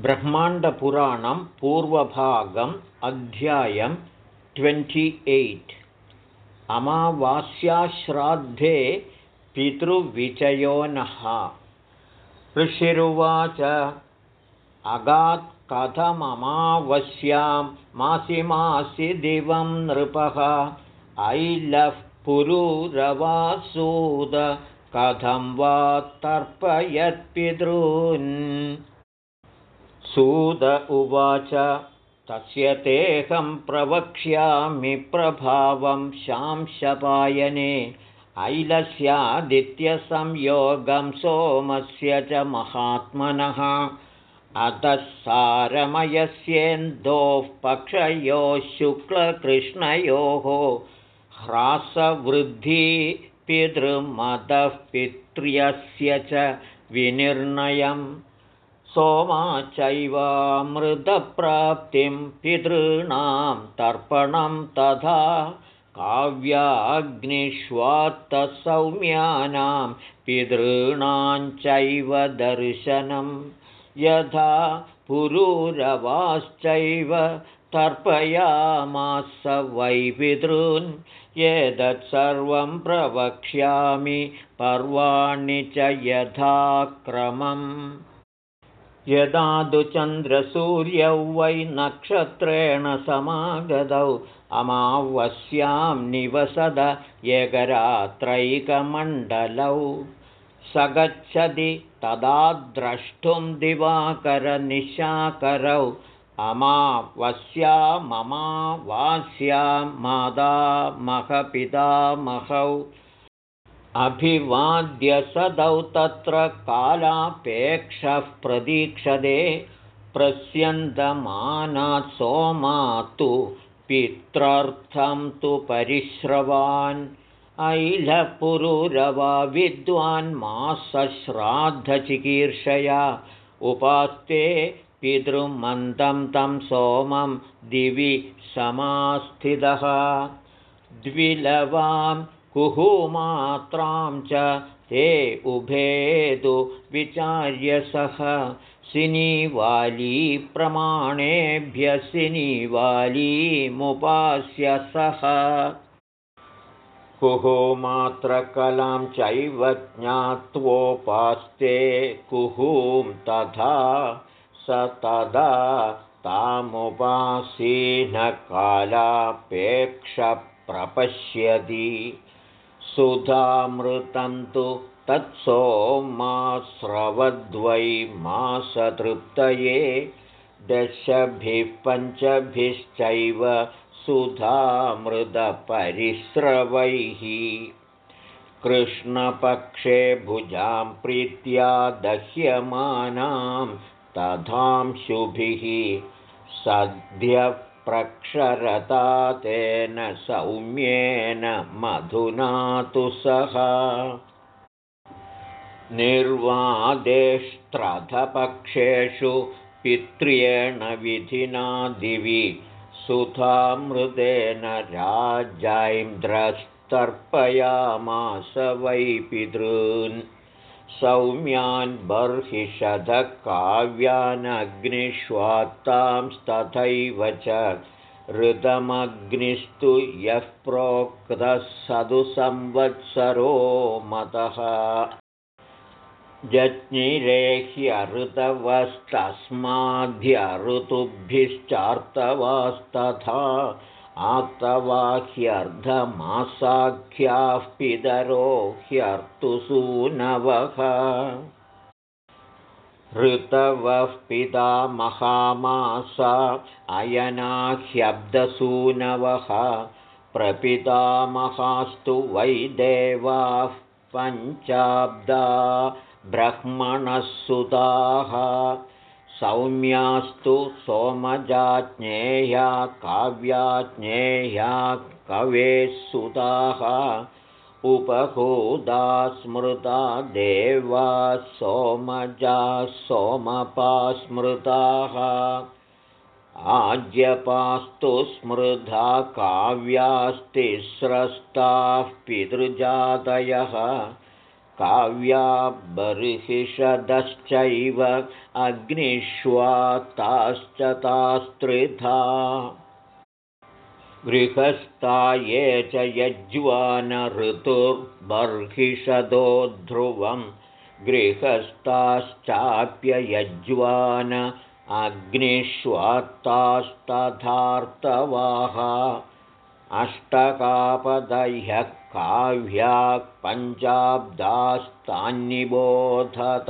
ब्रह्माण्डपुराणं पूर्वभागम् अध्यायं twenty eight. अमावास्याश्राद्धे पितृविचयो नः। ऋषिरुवाच अगात् कथममावस्यां मासि मासि दिवं नृपः। ऐलः पुरुरवासूद कथं वा तर्पयत्पितॄन् सूद उवाच तस्य तेऽहं प्रवक्ष्यामि प्रभावं शांशपायने ऐलस्यादित्यसंयोगं सोमस्य च महात्मनः। अतः सारमयस्येन्दोः पक्षयोः शुक्लकृष्णयोः। ह्रासवृद्धि पितृमदः पित्र्यस्य च विनिर्णयम् सोमा चैवामृतप्राप्तिं पितॄणां तर्पणं तथा काव्याग्निष्वात्तसौम्यानां पितॄणां चैव दर्शनं। यथा पुरूरवाश्चैव तर्पयामास वै पितॄन् एतत्सर्वं प्रवक्ष्यामि पर्वाणि च यथाक्रमम् यदा तु चन्द्रसूर्यौ वै नक्षत्रेण समागतौ अमावस्यां निवसद एकरात्रैकमण्डलौ स गच्छति तदा द्रष्टुं दिवाकरनिशाकरौ। अमावस्याममावास्यां मादामहपितामहौ अभिवाद्य सदौ तत्र कालापेक्षः प्रतीक्षते प्रस्यन्दमानात् सोमात्तु पित्रर्थं तु परिश्रवान्। ऐलपुरुरवा विद्वान्मासश्राद्धचिकीर्षया उपास्ते पितृमन्दं तं सोमं दिवि समास्थितः। द्विलवां कुहुमात्रां च ते उभेदु विचार्य सः। सिनीवालीमुपास्य सः। कुहुमात्रकलां चैव ज्ञात्वोपास्ते कुहूं तथा स तदा तामुपासीनकालापेक्षप्रपश्यति सुधामृतं तु तत्सोमास्रवद्वै मासतृप्तये दशभिः पञ्चभिश्चैव सुधामृदपरिस्रवैः कृष्णपक्षे भुजां प्रीत्या दह्यमानां तथांशुभिः सद्यः प्रक्षरता तेन सौम्येन मधुना तु सः। निर्वादेष्ट्रथपक्षेषु पित्र्येण विधिना दिवि सुधामृतेन राजायिन्द्रस्तर्पयामास वै पितॄन् सौम्यान् बर्हिषधकाव्यानग्निष्वात्तांस्तथैव च ऋतमग्निस्तु यः प्रोक्तः सदु संवत्सरो मतः आतवाह्यर्धमासाख्याः पितरो ह्यर्तुसूनवः ऋतवः पिता महामासा अयनाह्यब्दसूनवः। प्रपितामहास्तु वै देवाः पञ्चाब्दा ब्रह्मणः सुताः सौम्यास्तु सोमजाज्ञेया काव्याज्ञेया कवेः सुताः उपहूदा स्मृता देवा सोमजाः स्मृताः आज्यपास्तु स्मृधा काव्यास्तिस्रस्ताः पितृजातयः काव्या बर्हिषदश्चैव अग्निष्वाताश्च तास्त्रिधा। गृहस्था ये च यज्वानऋतुर्बर्हिषदो ध्रुवं गृहस्थाश्चाप्ययज्वान अग्निष्वात्तास्तथार्तवाः अष्टकापदह्यः काव्याः पञ्चाब्दास्तान्निबोधत।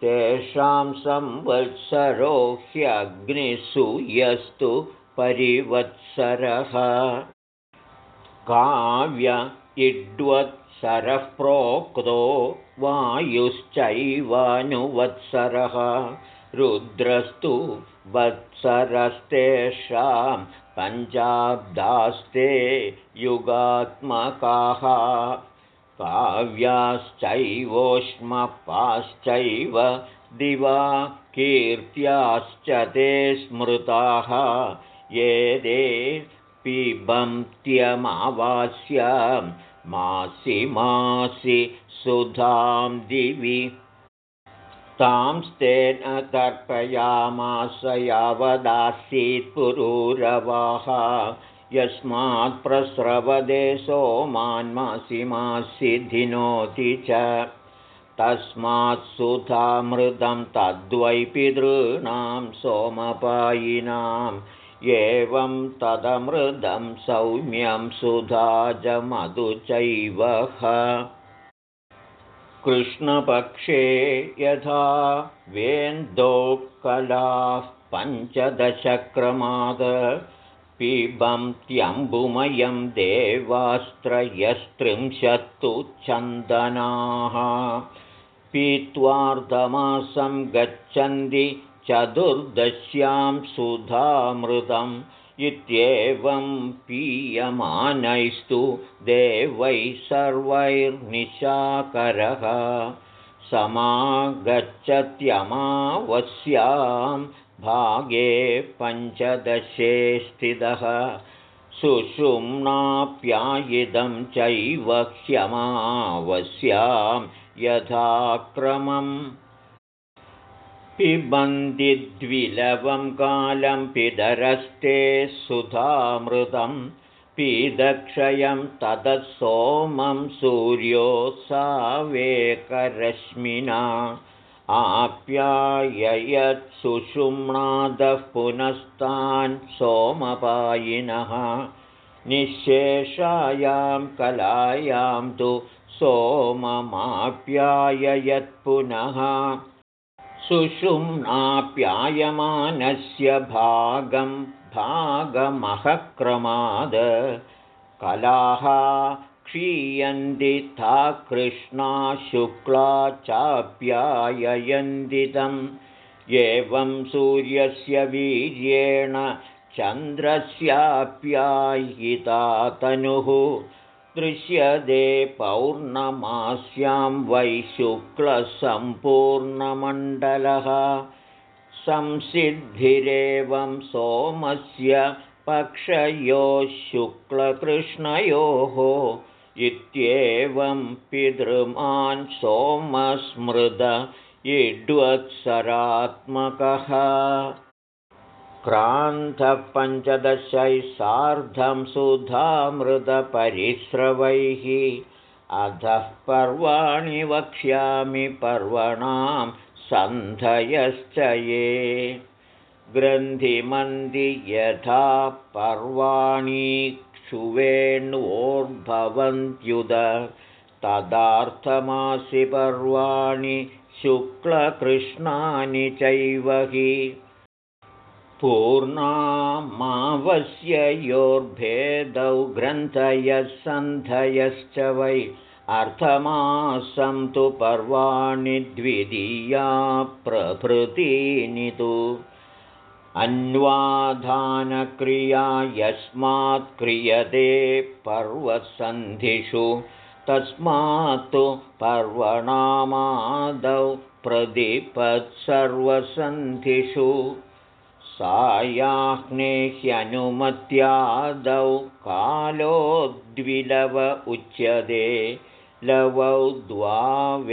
तेषां संवत्सरो ह्यग्निसूयस्तु परिवत्सरः। काव्य इड्वत्सरः प्रोक्तो वायुश्चैवानुवत्सरः। रुद्रस्तु वत्सरस्तेषां पञ्चाब्दास्ते युगात्मकाः काव्याश्चैवोष्मपाश्चैव दिवा कीर्त्याश्च ते स्मृताः ये ते पिबन्त्यमावास्यां मासि मासि सुधां दिवि तांस्तेन तर्पयामास यावदासीत् पुरूरवाः। यस्मात् प्रस्रवदे सोमान्मासि मासि धिनोति च। तस्मात् सुधामृतं तद्वै पितॄणां सोमपायिनाम्। एवं तदमृदं सौम्यं सुधाजमधु चैव कृष्णपक्षे यथा वेन्दोक्कलाः पञ्चदशक्रमाद पिबन्त्यम्बुमयं देवास्त्रयस्त्रिंशत्तु चन्दनाः। पीत्वार्धमासं गच्छन्ति चतुर्दश्यां सुधामृतम् इत्येवं पीयमानैस्तु देवैः सर्वैर्निशाकरः। समागच्छत्यमावस्यां भागे पञ्चदशे स्थितः। सुषुम्नाप्यायिदं चैव ह्यमावस्यां यथाक्रमम् पिबन्दिद्विलवं कालं पितरस्ते सुधामृतं पीदक्षयं ततः सोमं सूर्यो सावेकरश्मिना सुषुम्नादः पुनस्तान् सोमपायिनः निःशेषायां कलायां तु सोममाप्याययत्पुनः सुषुम्नाप्यायमानस्य भागं भागमहक्रमाद। कलाः क्षीयन्ति था कृष्णा शुक्ला चाप्याययन्दितम् एवं सूर्यस्य वीर्येण चन्द्रस्याप्यायिता तनुः दृश्यते पौर्णमास्यां वै शुक्लसम्पूर्णमण्डलः। संसिद्धिरेवं सोमस्य पक्षयोः शुक्लकृष्णयोः। इत्येवं पितृमान् सोमस्मृद इड्वत्सरात्मकः क्रान्तः पञ्चदशैः सार्धं सुधामृतपरिस्रवैः अधः पर्वाणि वक्ष्यामि पर्वणां सन्धयश्च ये। ग्रन्थिमन्दि यथा पर्वाणि क्षुवेण्वोर्भवन्त्युद तदार्थमासि पर्वाणि शुक्लकृष्णानि चैव हि पूर्णामावस्ययोर्भेदौ ग्रन्थयः सन्धयश्च वै अर्थमासं तु पर्वाणि द्वितीया प्रभृतीनि तु। अन्वाधानक्रिया यस्मात् क्रियते पर्वसन्धिषु तस्मात्तु पर्वणामादौ प्रदीपत्सर्वसन्धिषु सायाह्नेह्यनुमत्यादौ कालो द्विलव उच्यते लवौ द्वावेवराकायां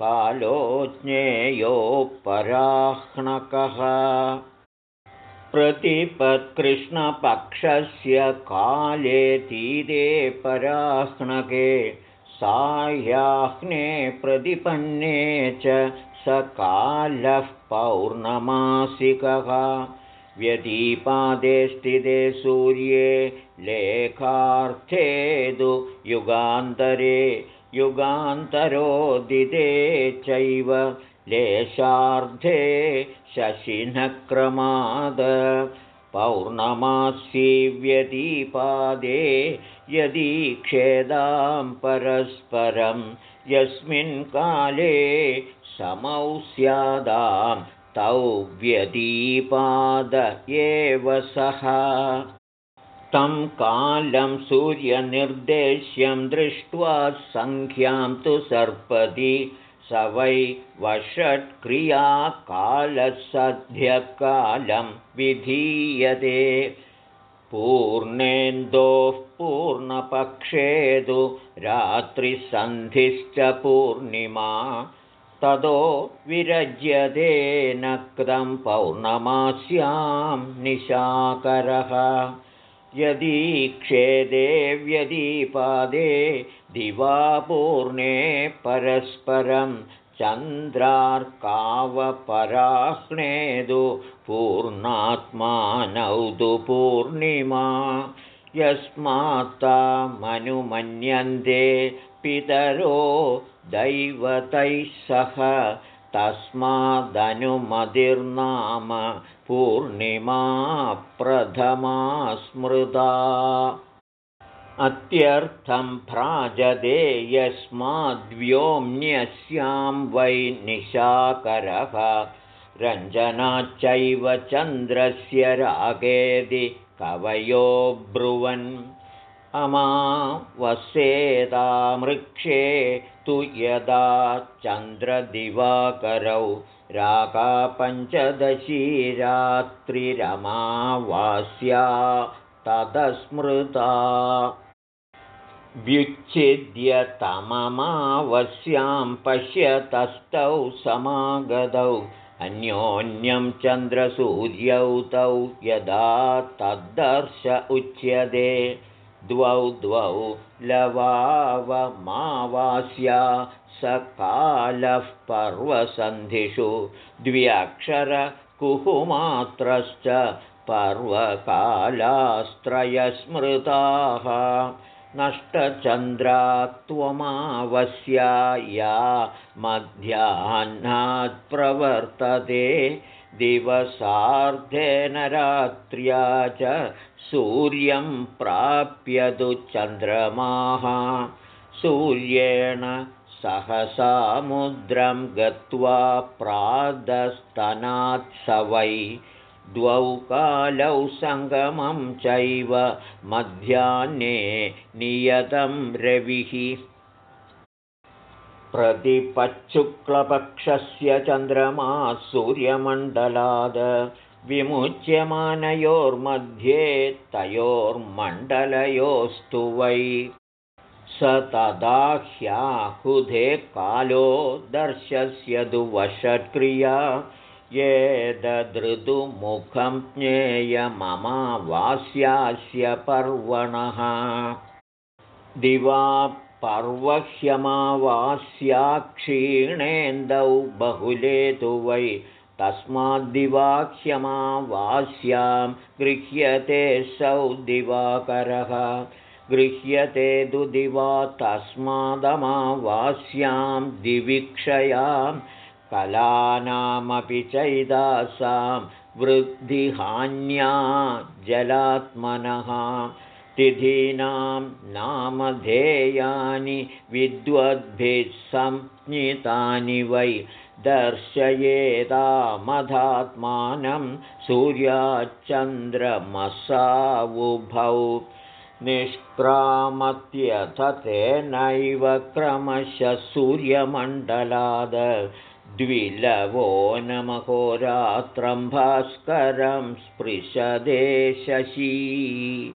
कालो ज्ञेयोपराह्णकः प्रतिपत्कृष्णपक्षस्य काले तीरे पराह्णके सायाह्ने प्रतिपन्ने च स कालः पौर्णमासिकः। व्यदीपादे स्थिते सूर्ये लेखार्थेदु युगान्तरे। युगान्तरोदिते चैव लेशार्धे शशिनक्रमाद पौर्णमासी व्यदीपादे यदि खेदां परस्परं यस्मिन् काले समौ स्यादां तौ व्यदीपाद एव सः। तं कालं सूर्यनिर्देश्यं दृष्ट्वा सङ्ख्यां तु सर्पति स वै वषट्क्रियाकालसध्यकालं विधीयते। पूर्णेन्दोः पूर्णपक्षेदु रात्रिसन्धिश्च पूर्णिमा ततो विरज्यते नक्तं पौर्णमास्यां निशाकरः। यदि क्षेदे व्यदीपादे दिवापूर्णे परस्परं चन्द्रार्कावपराह्णेदु पूर्णात्मानौ तु पूर्णिमा। यस्मात्तामनुमन्यन्ते पितरो दैवतैः सह तस्मादनुमतिर्नाम पूर्णिमा प्रथमा स्मृता अत्यर्थं भ्राजते यस्माद्व्योम्न्यस्यां वै निशाकरः। रञ्जनाच्चैव चन्द्रस्य रागेदि कवयो ब्रुवन्। अमावस्येतामृक्षे तु यदा चन्द्रदिवाकरौ राकापञ्चदशी रात्रिरमावास्या तदस्मृता। व्युच्छिद्यतममावस्यां पश्यतस्तौ समागतौ अन्योन्यं चन्द्रसूर्यौ तौ यदा तद्दर्श उच्यते। द्वौ द्वौ लवावमावास्या सकालः पर्वसन्धिषु द्व्यक्षरकुहुमात्रश्च पर्वकालास्त्रयस्मृताः नष्टचन्द्रा त्वमावस्या या मध्याह्नात्प्रवर्तते दिवसार्धेन रात्र्या च सूर्यं प्राप्यतु चन्द्रमाः। सूर्येण सहसामुद्रं गत्वा प्रादस्तनात्स वै द्वौ कालौ सङ्गमं चैव मध्याह्ने नियतं रविः। प्रतिपच्छुक्लपक्षस्य चन्द्रमा सूर्यमण्डलाद विमुच्यमानयोर्मध्ये तयोर्मण्डलयोस्तु वै। स तदा ह्याहुधे कालो दर्शस्य दुवषक्रिया ये ददृदुमुखं ज्ञेयममावास्यास्य पर्वणः। दिवा पर्वह्यमावास्या क्षीणेन्दौ बहुले तु वै तस्माद्दिवाह्यमावास्यां गृह्यते सौ दिवाकरः। गृह्यते तु दिवा तस्मादमावास्यां दिवीक्षयां कलानामपि चैदासां वृद्धिहान्या जलात्मनः। तिथीनां नामधेयानि विद्वद्भिः संज्ञितानि वै दर्शयेदामधात्मानं सूर्याच्चन्द्रमसावुभौ। निष्क्रामत्यथ तेनैव क्रमशः सूर्यमण्डलाद द्विलवो नमहोरात्रं भास्करं स्पृशदे शशी।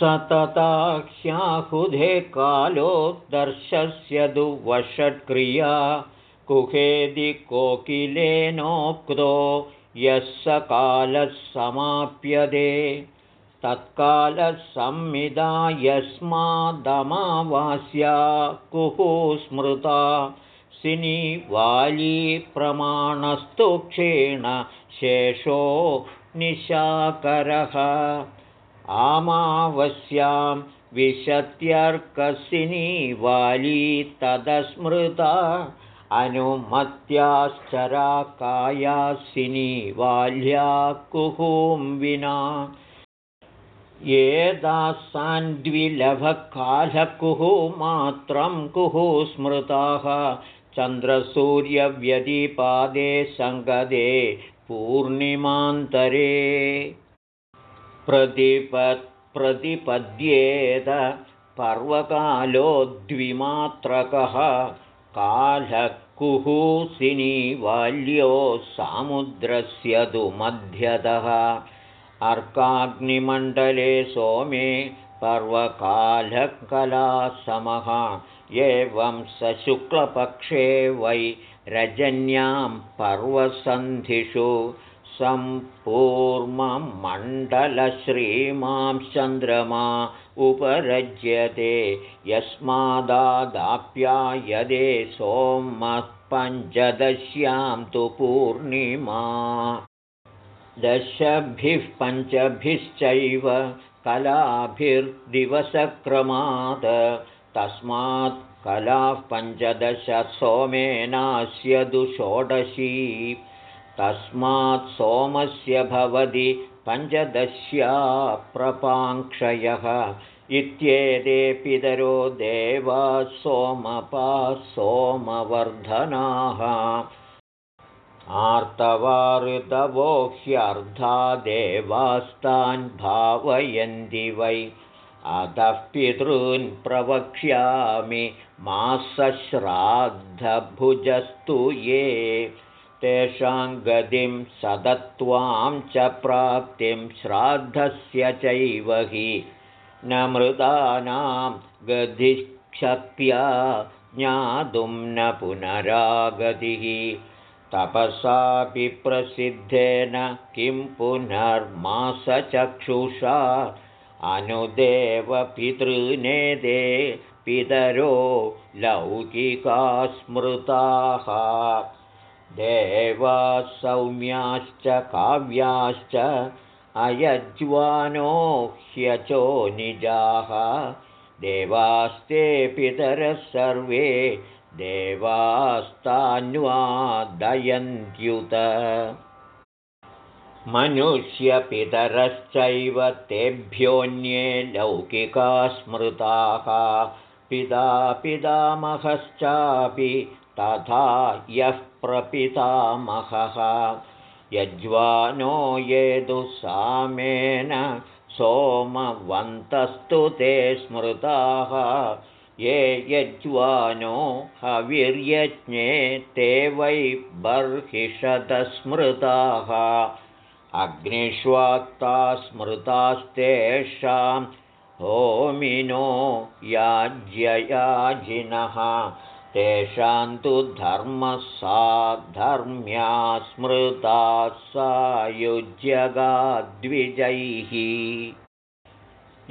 सतताह्याहुधे कालो दर्शस्य दुवषट्क्रिया कुहेदि कोकिलेनोक्तो यः स कालः समाप्यते। तत्कालसंमिदा यस्मादमावास्या कुः स्मृता सिनीवाली प्रमाणस्तु क्षीण शेषो निशाकरः। आमावस्यां विशत्यर्कसिनी वाली तदस्मृता अनुमत्याश्चरा कायासिनी वाल्या कुहूं विना। ये दासान्द्विलभकालकुः मात्रं कुः स्मृताः चन्द्रसूर्यव्यतिपादे सङ्गदे पूर्णिमान्तरे प्रतिपद्येत पर्वकालो द्विमात्रकः कालः कुहूसिनी बाल्यो सामुद्रस्य तु मध्यतः अर्काग्निमण्डले सोमे पर्वकालकलासमः एवं स शुक्लपक्षे वै रजन्यां पर्वसन्धिषु सम्पूर्ममण्डलश्रीमां चन्द्रमा उपरज्यते। यस्मादादाप्यायदे सोमः पञ्चदश्यां तु पूर्णिमा। दशभिः पञ्चभिश्चैव कलाभिर्दिवसक्रमात् तस्मात् कलाः पञ्चदश सोमेनास्य दुषोडशी। तस्मात् सोमस्य भवति पञ्चदश्या प्रपाङ्क्षयः। इत्येते पितरो देवा सोमपा सोमवर्धनाः। आर्तवाऋतवो ह्यर्धा देवास्तान् भावयन्ति वै अतः पितॄन् प्रवक्ष्यामि मासश्राद्धभुजस्तु ये। तेषां गतिं सदत्वां च प्राप्तिं श्राद्धस्य चैव हि। न मृदानां गतिशक्त्या ज्ञातुं न पुनरागतिः। तपसापि प्रसिद्धेन किं पुनर्मासचक्षुषा अनुदेवपितृनेदे पितरो लौकिका स्मृताः देवासौम्याश्च काव्याश्च अयज्वानो ह्यचो निजाः। देवास्ते पितरः सर्वे देवास्तान्वादयन्त्युत मनुष्यपितरश्चैव तेभ्योऽन्ये लौकिका स्मृताः। पिता पितामहश्चापि तथा यः प्रपितामहः। यज्वानो ये दुःसामेन सोमवन्तस्तु ते स्मृताः। ये यज्वानो हविर्यज्ञे ते वै बर्हिषदस्मृताः अग्निष्वाक्ता स्मृतास्तेषां होमिनो याज्ययाजिनः। तेषां तु धर्मः सा धर्म्या स्मृता सायुज्यगाद्विजैः।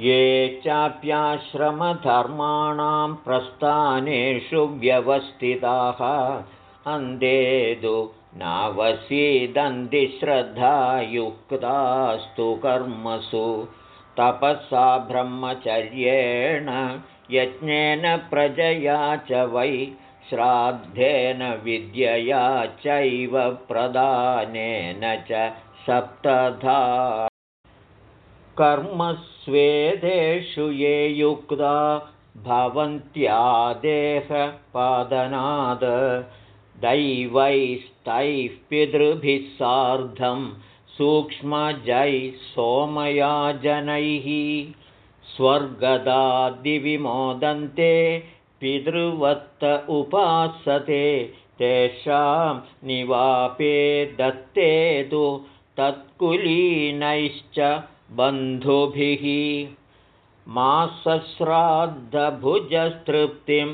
ये चाप्याश्रमधर्माणां प्रस्थानेषु व्यवस्थिताः अन्देदु नावसीदन्तिश्रद्धायुक्तास्तु कर्मसु। तपसा ब्रह्मचर्येण यज्ञेन प्रजया च वै श्राद्धेन विद्यया चैव प्रदानेन च सप्तधा। कर्मस्वेदेषु ये युक्ता भवन्त्यादेहपादनाद् दैवैस्तैः पितृभिः सार्धं सूक्ष्मजैः सोमयाजनैः स्वर्गदादिविमोदन्ते पितृवत्त उपासते तेषां निवापे दत्ते तु तत्कुलीनैश्च बन्धुभिः मासश्राद्धभुजस्तृप्तिं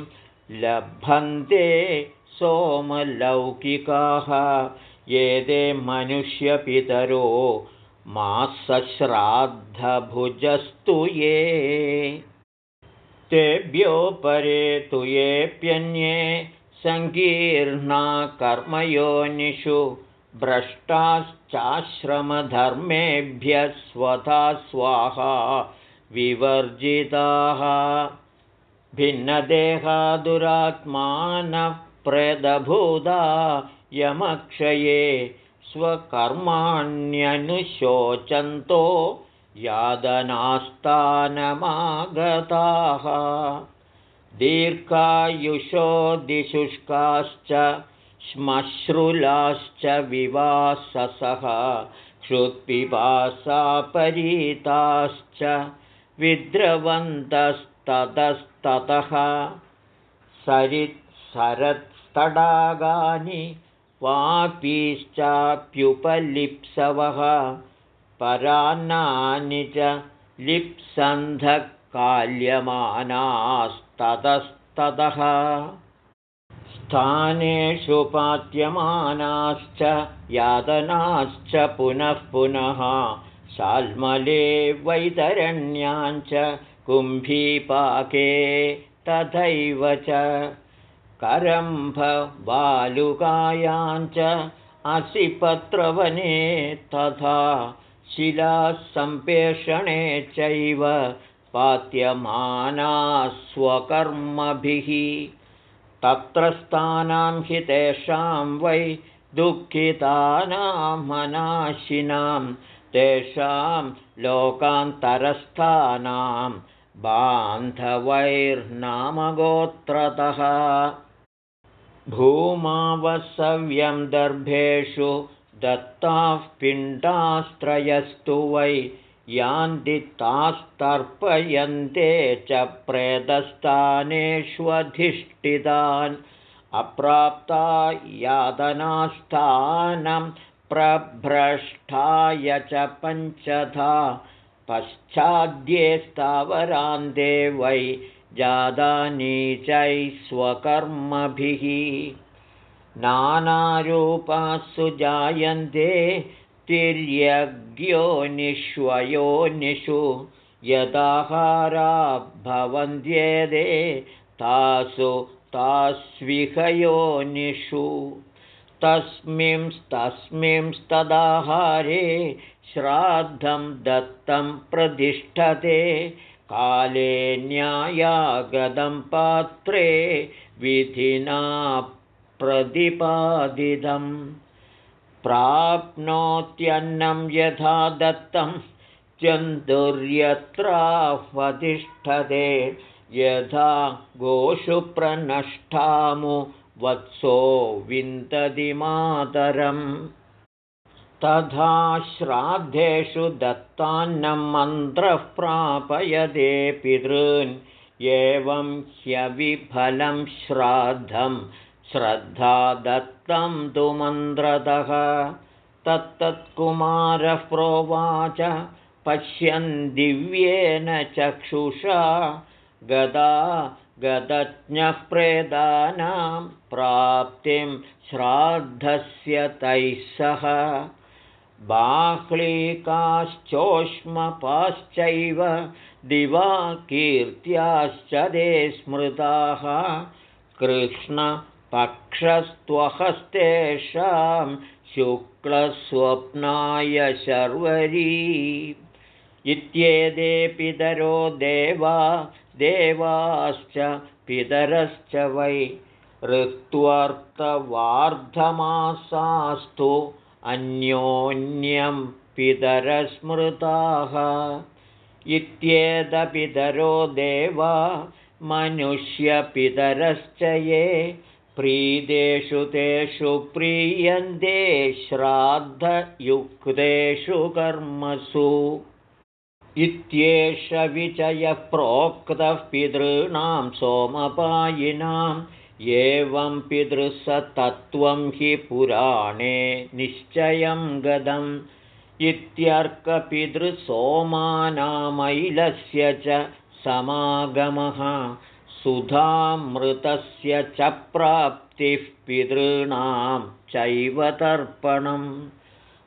लभन्ते सोमलौकिकाः ये मनुष्यपितरो मासश्राद्धभुजस्तु ये। तेभ्यो परे तु येऽप्यन्ये सङ्कीर्णा कर्मयोनिषु भ्रष्टाश्चाश्रमधर्मेभ्यः स्वधा स्वाहा विवर्जिताः। भिन्नदेहादुरात्मानः प्रेदभूदा यमक्षये स्वकर्माण्यनुशोचन्तो यादनास्तानमागताः। दीर्घायुषो दिशुष्काश्च श्मश्रुलाश्च विवाससः क्षुत्पिपासापरीताश्च विद्रवन्तस्ततस्ततः सरित्सरत्तडागानि वापीश्चाप्युपलिप्सवः परान्नानि च लिप्सन्धकाल्यमानास्ततस्ततः स्थानेषु पात्यमानाश्च यातनाश्च पुनः पुनः शाल्मले वैतरण्याञ्च कुम्भीपाके तथैव च करम्भबालुकायाञ्च असिपत्रवने तथा शिलासम्पेषणे चैव पात्यमानाः स्वकर्मभिः तत्र स्थानां हि तेषां वै दुःखितानामनाशिनां तेषां लोकान्तरस्थानां बान्धवैर्नामगोत्रतः भूमावसव्यं दर्भेषु दत्ताः पिण्डास्त्रयस्तु वै यान्ति तास्तर्पयन्ते च प्रेदस्थानेष्वधिष्ठितान् अप्राप्ता यातनास्थानं प्रभ्रष्टाय च पञ्चधा पश्चाद्ये स्थावरान्ते वै जादानीचैः स्वकर्मभिः नानारूपासु जायन्ते तिर्यज्ञोनिष्वयोनिषु यदाहारा भवन्त्येदे तासु तास्विहयोनिषु तस्मिंस्तस्मिंस्तदाहारे श्राद्धं दत्तं प्रतिष्ठते काले न्यायागदं पात्रे विधिना प्रतिपादितम्। प्राप्नोत्यन्नं यथा दत्तं चन्दुर्यत्राह्वतिष्ठते यथा गोषु प्रनष्टामु वत्सो विन्ददिमातरम् तथा श्राद्धेषु दत्तान्नं मन्त्रः प्रापयते पितॄन्। एवं ह्यविफलं श्राद्धं श्रद्धा दत्तं तु मन्त्रतः। तत्तत्कुमारः प्रोवाच पश्यन् दिव्येन चक्षुषा। गदा गदज्ञः प्रेदानां प्राप्तिं श्राद्धस्य तैः सह बाह्लीकाश्चोष्मपाश्चैव दिवा कीर्त्याश्च दे स्मृताः। कृष्ण पक्षस्त्वहस्तेषां शुक्लस्वप्नाय शर्वरी। इत्येते पितरो देवा देवाश्च पितरश्च वै। ऋत्वर्थवार्धमासास्तु अन्योन्यं पितरस्मृताः। इत्येतपितरो देवा मनुष्यपितरश्च ये। प्रीतेषु तेषु प्रीयन्ते श्राद्धयुक्तेषु कर्मसु। इत्येष विचयः प्रोक्तः पितॄणां सोमपायिनाम् एवं पितृसतत्त्वं हि पुराणे निश्चयं गदम् इत्यर्कपितृसोमानामैलस्य च समागमः। सुधामृतस्य च प्राप्तिः पितॄणां चैव तर्पणम्।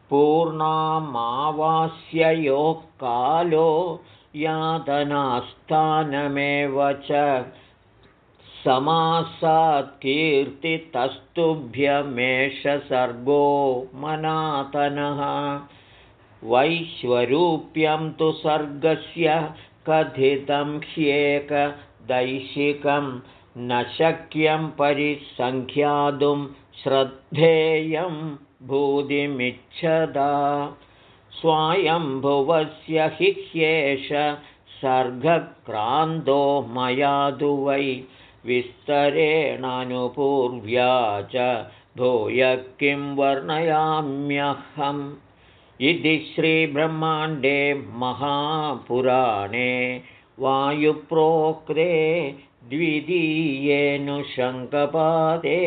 पूर्णामावास्ययोः कालो यातनास्थानमेव च समासात्कीर्तितस्तुभ्यमेष सर्गो मनातनः। वैश्वरूप्यं तु सर्गस्य कथितं ह्येकदैशिकं न शक्यं परिसङ्ख्यातुं श्रद्धेयं भूतिमिच्छदा स्वायम्भुवस्य हि ह्येष सर्गक्रान्तो मया तु वै विस्तरेणानुपूर्व्या च भूय किं वर्णयाम्यहम्। इति श्रीब्रह्माण्डे महापुराणे वायुप्रोक्ते द्वितीयेऽनुशङ्कपादे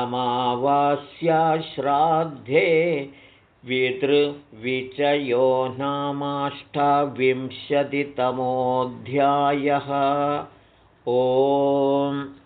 अमावास्याश्राद्धे वितृविचयो नामाष्टाविंशतितमोऽध्यायः ॐ